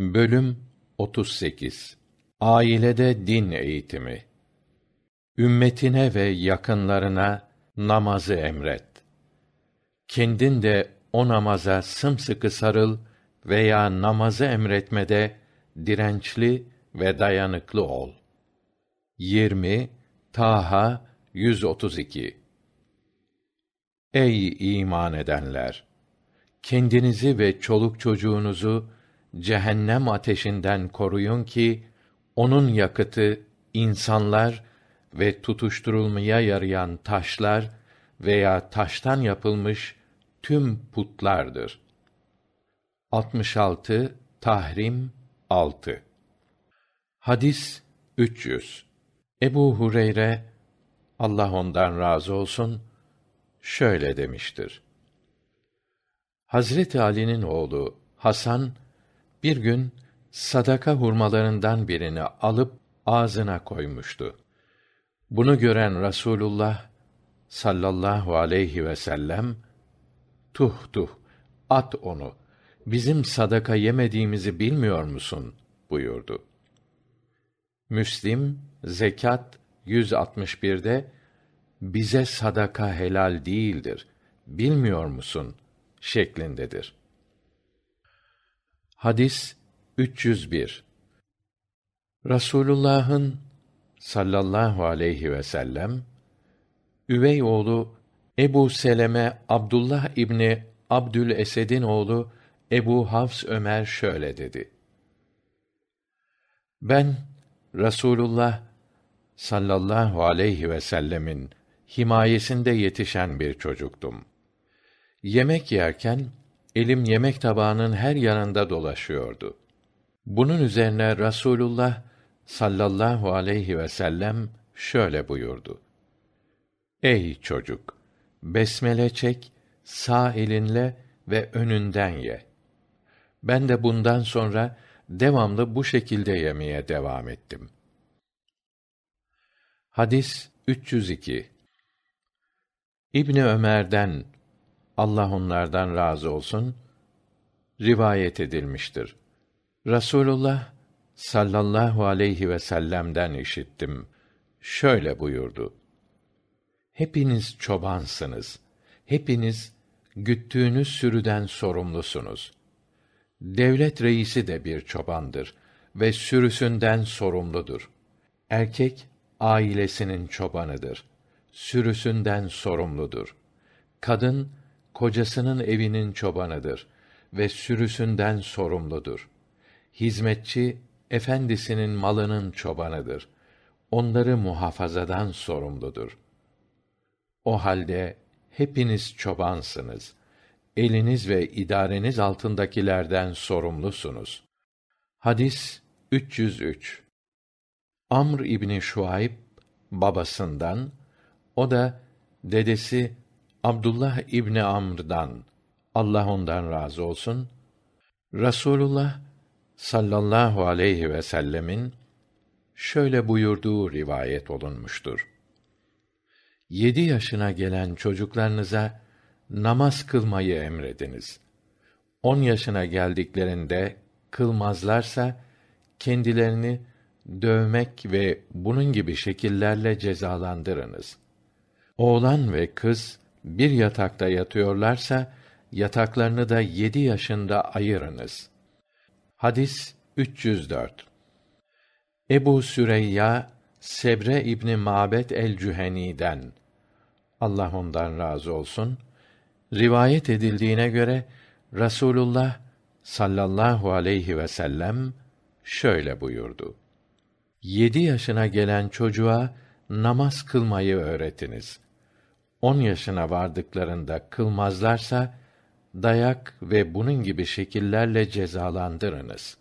Bölüm 38 Ailede din eğitimi Ümmetine ve yakınlarına namazı emret. Kendin de o namaza sımsıkı sarıl veya namazı emretmede dirençli ve dayanıklı ol. 20 Taha 132 Ey iman edenler! Kendinizi ve çoluk çocuğunuzu cehennem ateşinden koruyun ki onun yakıtı insanlar ve tutuşturulmaya yarayan taşlar veya taştan yapılmış tüm putlardır. 66 Tahrim 6 Hadis 300 Ebu Hureyre Allah ondan razı olsun şöyle demiştir. Hazreti Ali'nin oğlu Hasan bir gün sadaka hurmalarından birini alıp ağzına koymuştu. Bunu gören Rasulullah sallallahu aleyhi ve sellem tuh tuh at onu bizim sadaka yemediğimizi bilmiyor musun buyurdu. Müslim zekat 161'de bize sadaka helal değildir. Bilmiyor musun şeklindedir. Hadis 301 Rasulullah'ın sallallahu aleyhi ve sellem üvey oğlu Ebu Seleme Abdullah İbni Abdül Esed'in oğlu Ebu Hafs Ömer şöyle dedi. Ben Rasulullah sallallahu aleyhi ve sellemin himayesinde yetişen bir çocuktum. Yemek yerken elim yemek tabağının her yanında dolaşıyordu. Bunun üzerine Rasulullah sallallahu aleyhi ve sellem şöyle buyurdu. Ey çocuk! Besmele çek, sağ elinle ve önünden ye. Ben de bundan sonra devamlı bu şekilde yemeye devam ettim. Hadis 302 İbni Ömer'den Allah onlardan razı olsun rivayet edilmiştir. Rasulullah sallallahu aleyhi ve sellem'den işittim. Şöyle buyurdu. Hepiniz çobansınız. Hepiniz güttüğünüz sürüden sorumlusunuz. Devlet reisi de bir çobandır ve sürüsünden sorumludur. Erkek ailesinin çobanıdır. Sürüsünden sorumludur. Kadın kocasının evinin çobanıdır ve sürüsünden sorumludur. Hizmetçi efendisinin malının çobanıdır. Onları muhafazadan sorumludur. O halde hepiniz çobansınız. Eliniz ve idareniz altındakilerden sorumlusunuz. Hadis 303 Amr İbni Şuayb babasından, o da dedesi Abdullah İbni Amr'dan, Allah ondan razı olsun, Rasulullah sallallahu aleyhi ve sellemin şöyle buyurduğu rivayet olunmuştur. Yedi yaşına gelen çocuklarınıza namaz kılmayı emrediniz. On yaşına geldiklerinde kılmazlarsa kendilerini dövmek ve bunun gibi şekillerle cezalandırınız. Oğlan ve kız bir yatakta yatıyorlarsa yataklarını da yedi yaşında ayırınız. Hadis 304 Ebu Süreyya Sebre İbni Mabet el-Cüheni'den Allah ondan razı olsun rivayet edildiğine göre Rasulullah sallallahu aleyhi ve sellem şöyle buyurdu. Yedi yaşına gelen çocuğa namaz kılmayı öğretiniz. On yaşına vardıklarında kılmazlarsa dayak ve bunun gibi şekillerle cezalandırınız.